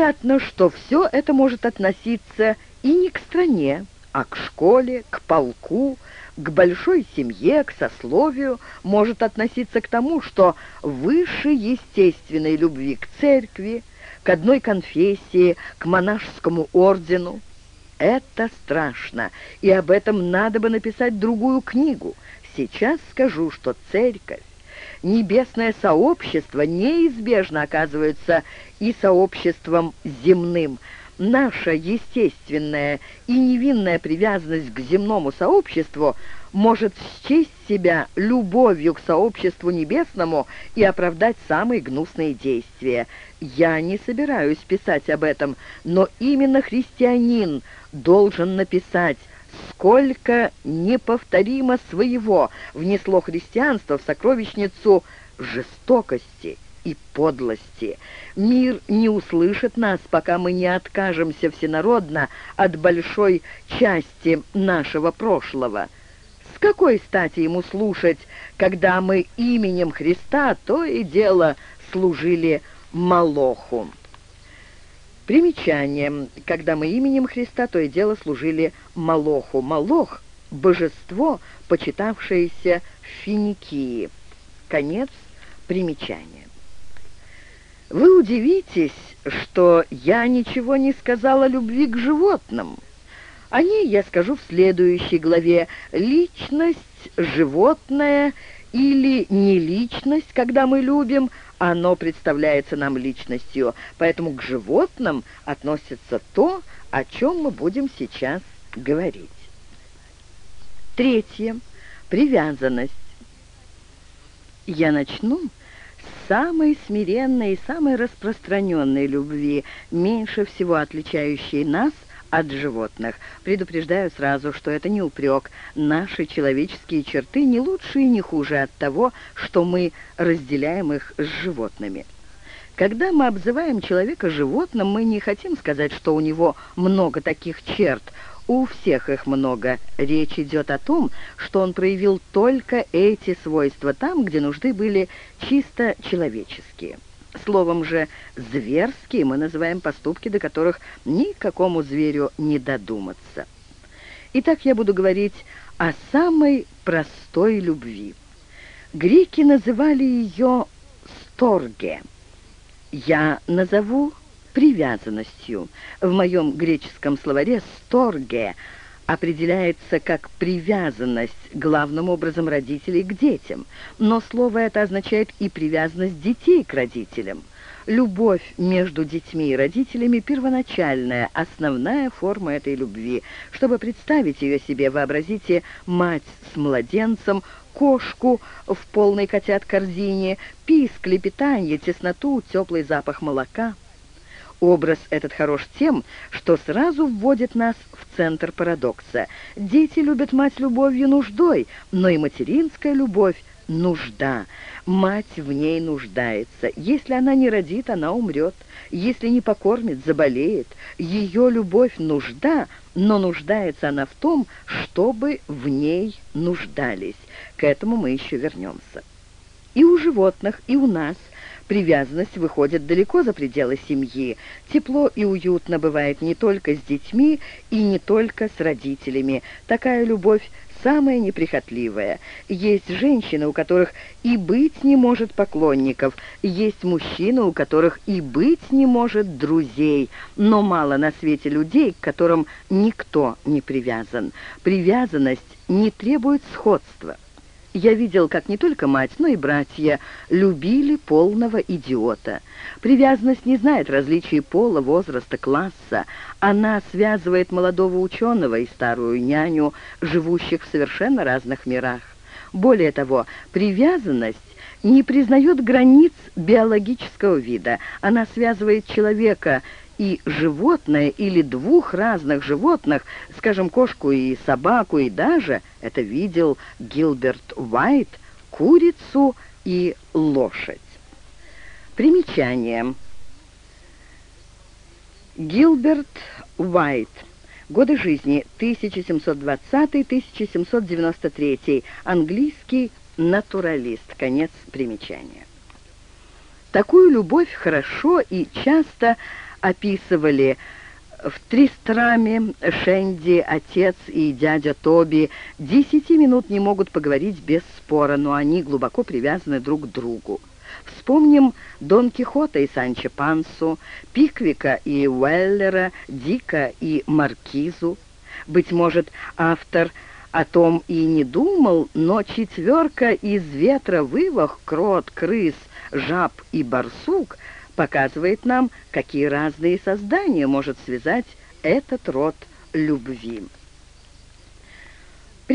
Понятно, что все это может относиться и не к стране, а к школе, к полку, к большой семье, к сословию, может относиться к тому, что выше естественной любви к церкви, к одной конфессии, к монашескому ордену. Это страшно, и об этом надо бы написать другую книгу. Сейчас скажу, что церковь, небесное сообщество неизбежно оказывается и сообществом земным – наша естественная и невинная привязанность к земному сообществу может счесть себя любовью к сообществу небесному и оправдать самые гнусные действия. Я не собираюсь писать об этом, но именно христианин должен написать, сколько неповторимо своего внесло христианство в сокровищницу жестокости и подлости. Мир не услышит нас, пока мы не откажемся всенародно от большой части нашего прошлого. С какой стати ему слушать, когда мы именем Христа то и дело служили Малоху? Примечание. Когда мы именем Христа то и дело служили Малоху. Малох — божество, почитавшееся в Финикии. Конец примечания. Вы удивитесь, что я ничего не сказала любви к животным. О ней я скажу в следующей главе. Личность, животное или не личность, когда мы любим, оно представляется нам личностью. Поэтому к животным относится то, о чем мы будем сейчас говорить. Третье. Привязанность. Я начну самой смиренной и самой распространенной любви, меньше всего отличающей нас от животных. Предупреждаю сразу, что это не упрек. Наши человеческие черты не лучше и не хуже от того, что мы разделяем их с животными. Когда мы обзываем человека животным, мы не хотим сказать, что у него много таких черт. У всех их много. Речь идет о том, что он проявил только эти свойства там, где нужды были чисто человеческие. Словом же, зверские мы называем поступки, до которых никакому зверю не додуматься. Итак, я буду говорить о самой простой любви. Греки называли ее «сторге». Я назову привязанностью. В моем греческом словаре «сторге» определяется как привязанность главным образом родителей к детям, но слово это означает и привязанность детей к родителям. Любовь между детьми и родителями – первоначальная, основная форма этой любви. Чтобы представить ее себе, вообразите мать с младенцем, кошку в полной котят корзине, писк, лепетанье, тесноту, теплый запах молока – Образ этот хорош тем, что сразу вводит нас в центр парадокса. Дети любят мать любовью нуждой, но и материнская любовь – нужда. Мать в ней нуждается. Если она не родит, она умрет. Если не покормит, заболеет. Ее любовь – нужда, но нуждается она в том, чтобы в ней нуждались. К этому мы еще вернемся. И у животных, и у нас – Привязанность выходит далеко за пределы семьи. Тепло и уютно бывает не только с детьми и не только с родителями. Такая любовь самая неприхотливая. Есть женщины, у которых и быть не может поклонников, есть мужчины, у которых и быть не может друзей, но мало на свете людей, к которым никто не привязан. Привязанность не требует сходства. Я видел, как не только мать, но и братья любили полного идиота. Привязанность не знает различий пола, возраста, класса. Она связывает молодого ученого и старую няню, живущих в совершенно разных мирах. Более того, привязанность не признает границ биологического вида. Она связывает человека и животное или двух разных животных, скажем, кошку и собаку, и даже, это видел Гилберт Уайт, курицу и лошадь. Примечание. Гилберт Уайт. Годы жизни 1720-1793. Английский натуралист. Конец примечания. Такую любовь хорошо и часто описывали в Тристраме Шенди, отец и дядя Тоби десяти минут не могут поговорить без спора, но они глубоко привязаны друг к другу. Вспомним Дон Кихота и Санчо Пансу, Пиквика и Уэллера, Дика и Маркизу. Быть может, автор о том и не думал, но четверка из ветра вывах, крот, крыс, жаб и барсук — показывает нам, какие разные создания может связать этот род любви.